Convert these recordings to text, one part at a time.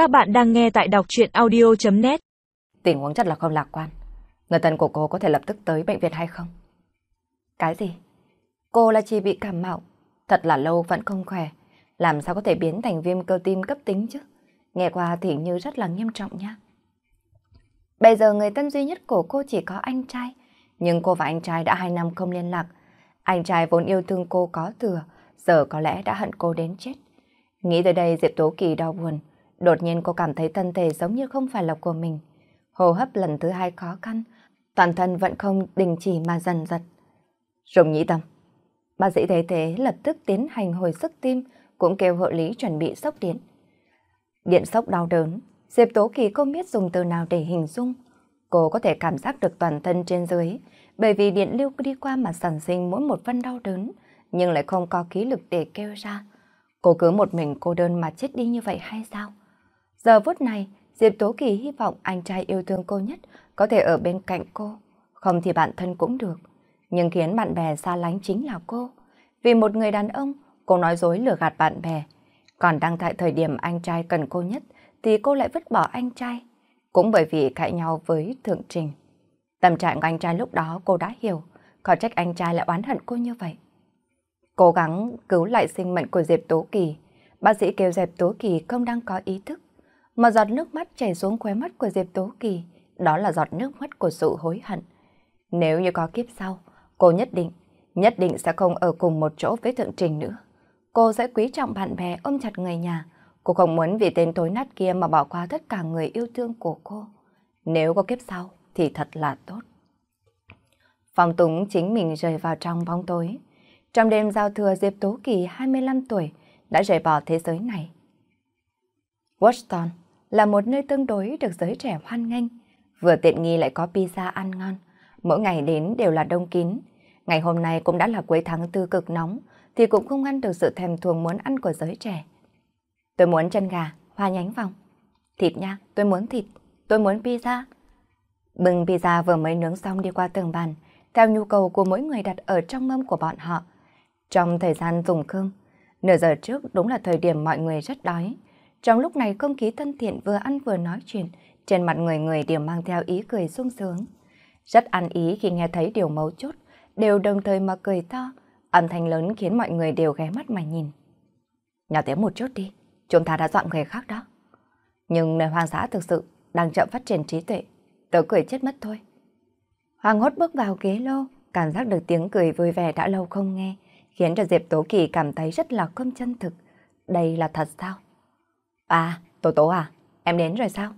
Các bạn đang nghe tại đọc chuyện audio.net Tình huống rất là không lạc quan. Người thân của cô có thể lập tức tới bệnh viện hay không? Cái gì? Cô là chỉ bị cảm mạo. Thật là lâu vẫn không khỏe. Làm sao có thể biến thành viêm cơ tim cấp tính chứ? Nghe qua thì như rất là nghiêm trọng nha. Bây giờ người thân duy nhất của cô chỉ có anh trai. Nhưng cô và anh trai đã hai năm không liên lạc. Anh trai vốn yêu thương cô có thừa, giờ có lẽ đã hận cô đến chết. Nghĩ tới đây Diệp Tố Kỳ đau buồn. Đột nhiên cô cảm thấy thân thể giống như không phải là của mình. Hô hấp lần thứ hai khó khăn, toàn thân vẫn không đình chỉ mà dần giật. Rồng nhĩ tâm. Bác sĩ thấy thế lập tức tiến hành hồi sức tim, cũng kêu hộ lý chuẩn bị sốc điện. Điện sốc đau đớn, Diệp Tố Kỳ không biết dùng từ nào để hình dung. Cô có thể cảm giác được toàn thân trên dưới, bởi vì điện lưu đi qua mà sản sinh mỗi một phân đau đớn, nhưng lại không có khí lực để kêu ra. Cô cứ một mình cô đơn mà chết đi như vậy hay sao? Giờ phút này, Diệp Tố Kỳ hy vọng anh trai yêu thương cô nhất có thể ở bên cạnh cô, không thì bạn thân cũng được. Nhưng khiến bạn bè xa lánh chính là cô. Vì một người đàn ông, cô nói dối lừa gạt bạn bè. Còn đang tại thời điểm anh trai cần cô nhất, thì cô lại vứt bỏ anh trai. Cũng bởi vì cãi nhau với Thượng Trình. Tâm trạng của anh trai lúc đó cô đã hiểu, có trách anh trai lại oán hận cô như vậy. Cố gắng cứu lại sinh mệnh của Diệp Tố Kỳ, bác sĩ kêu Diệp Tố Kỳ không đang có ý thức. Mà giọt nước mắt chảy xuống khóe mắt của Diệp Tố Kỳ, đó là giọt nước mắt của sự hối hận. Nếu như có kiếp sau, cô nhất định, nhất định sẽ không ở cùng một chỗ với Thượng Trình nữa. Cô sẽ quý trọng bạn bè, ôm chặt người nhà. Cô không muốn vì tên tối nát kia mà bỏ qua tất cả người yêu thương của cô. Nếu có kiếp sau, thì thật là tốt. Phong Túng chính mình rời vào trong bóng tối. Trong đêm giao thừa Diệp Tố Kỳ 25 tuổi đã rời bỏ thế giới này. Washington là một nơi tương đối được giới trẻ hoan nghênh, vừa tiện nghi lại có pizza ăn ngon. Mỗi ngày đến đều là đông kín. Ngày hôm nay cũng đã là cuối tháng tư cực nóng, thì cũng không ngăn được sự thèm thuồng muốn ăn của giới trẻ. Tôi muốn chân gà, hoa nhánh vòng. Thịt nha, tôi muốn thịt. Tôi muốn pizza. Bừng pizza vừa mới nướng xong đi qua từng bàn, theo nhu cầu của mỗi người đặt ở trong mâm của bọn họ. Trong thời gian dùng cơm, nửa giờ trước đúng là thời điểm mọi người rất đói. Trong lúc này không khí thân thiện vừa ăn vừa nói chuyện, trên mặt người người đều mang theo ý cười sung sướng. Rất ăn ý khi nghe thấy điều mấu chốt, đều đồng thời mà cười to, âm thanh lớn khiến mọi người đều ghé mắt mà nhìn. Nhỏ tiếng một chút đi, chúng ta đã dọn người khác đó. Nhưng nơi hoang dã thực sự đang chậm phát triển trí tuệ, tớ cười chết mất thôi. Hoàng hốt bước vào ghế lô, cảm giác được tiếng cười vui vẻ đã lâu không nghe, khiến cho Diệp Tố Kỳ cảm thấy rất là không chân thực. Đây là thật sao? À, Tố Tố à, em đến rồi sao?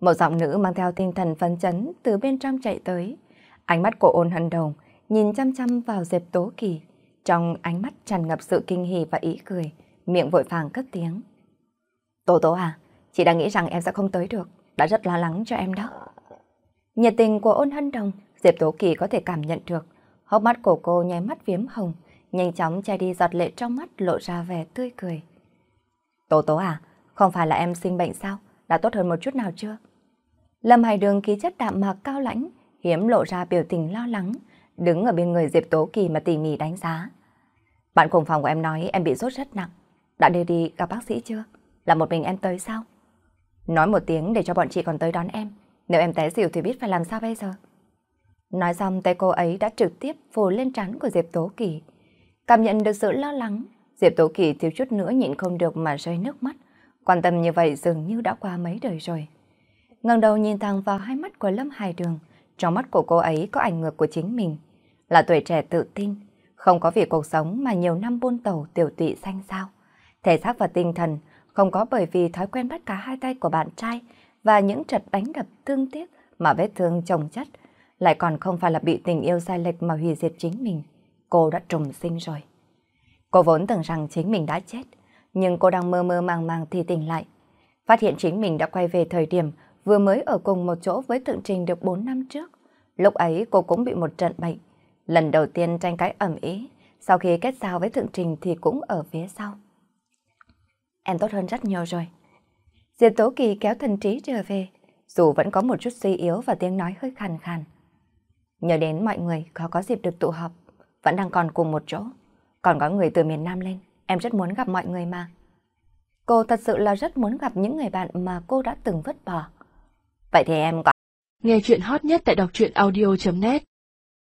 Một giọng nữ mang theo tinh thần phấn chấn từ bên trong chạy tới. Ánh mắt của ôn hận đồng nhìn chăm chăm vào Diệp Tố Kỳ. Trong ánh mắt tràn ngập sự kinh hỉ và ý cười, miệng vội vàng cất tiếng. Tố Tố à, chị đang nghĩ rằng em sẽ không tới được, đã rất lo lắng cho em đó. Nhiệt tình của ôn hân đồng, Diệp Tố Kỳ có thể cảm nhận được. Hốc mắt của cô nháy mắt viếm hồng, nhanh chóng che đi giọt lệ trong mắt lộ ra vẻ tươi cười. Tố Tố à, không phải là em sinh bệnh sao? Đã tốt hơn một chút nào chưa? Lâm Hải Đường ký chất đạm mạc cao lãnh, hiếm lộ ra biểu tình lo lắng, đứng ở bên người Diệp Tố Kỳ mà tỉ mỉ đánh giá. Bạn cùng phòng của em nói em bị sốt rất nặng. Đã đưa đi gặp bác sĩ chưa? Là một mình em tới sao? Nói một tiếng để cho bọn chị còn tới đón em. Nếu em té xỉu thì biết phải làm sao bây giờ? Nói xong tay cô ấy đã trực tiếp phủ lên trán của Diệp Tố Kỳ. Cảm nhận được sự lo lắng, Diệp Tố Kỳ thiếu chút nữa nhịn không được mà rơi nước mắt. Quan tâm như vậy dường như đã qua mấy đời rồi. ngẩng đầu nhìn thẳng vào hai mắt của Lâm Hải Đường, trong mắt của cô ấy có ảnh ngược của chính mình. Là tuổi trẻ tự tin, không có vì cuộc sống mà nhiều năm buôn tàu tiểu tụy xanh sao. Thể xác và tinh thần không có bởi vì thói quen bắt cá hai tay của bạn trai và những trận đánh đập thương tiếc mà vết thương chồng chất, lại còn không phải là bị tình yêu sai lệch mà hủy diệt chính mình. Cô đã trùng sinh rồi. Cô vốn tưởng rằng chính mình đã chết, nhưng cô đang mơ mơ màng màng thì tỉnh lại. Phát hiện chính mình đã quay về thời điểm vừa mới ở cùng một chỗ với Thượng Trình được 4 năm trước. Lúc ấy cô cũng bị một trận bệnh. Lần đầu tiên tranh cãi ẩm ý, sau khi kết giao với Thượng Trình thì cũng ở phía sau. Em tốt hơn rất nhiều rồi. Diệp Tố Kỳ kéo thần trí trở về, dù vẫn có một chút suy yếu và tiếng nói hơi khàn khàn. Nhớ đến mọi người khó có dịp được tụ họp, vẫn đang còn cùng một chỗ. Còn có người từ miền Nam lên, em rất muốn gặp mọi người mà. Cô thật sự là rất muốn gặp những người bạn mà cô đã từng vứt bỏ. Vậy thì em có... Nghe chuyện hot nhất tại đọc truyện audio.net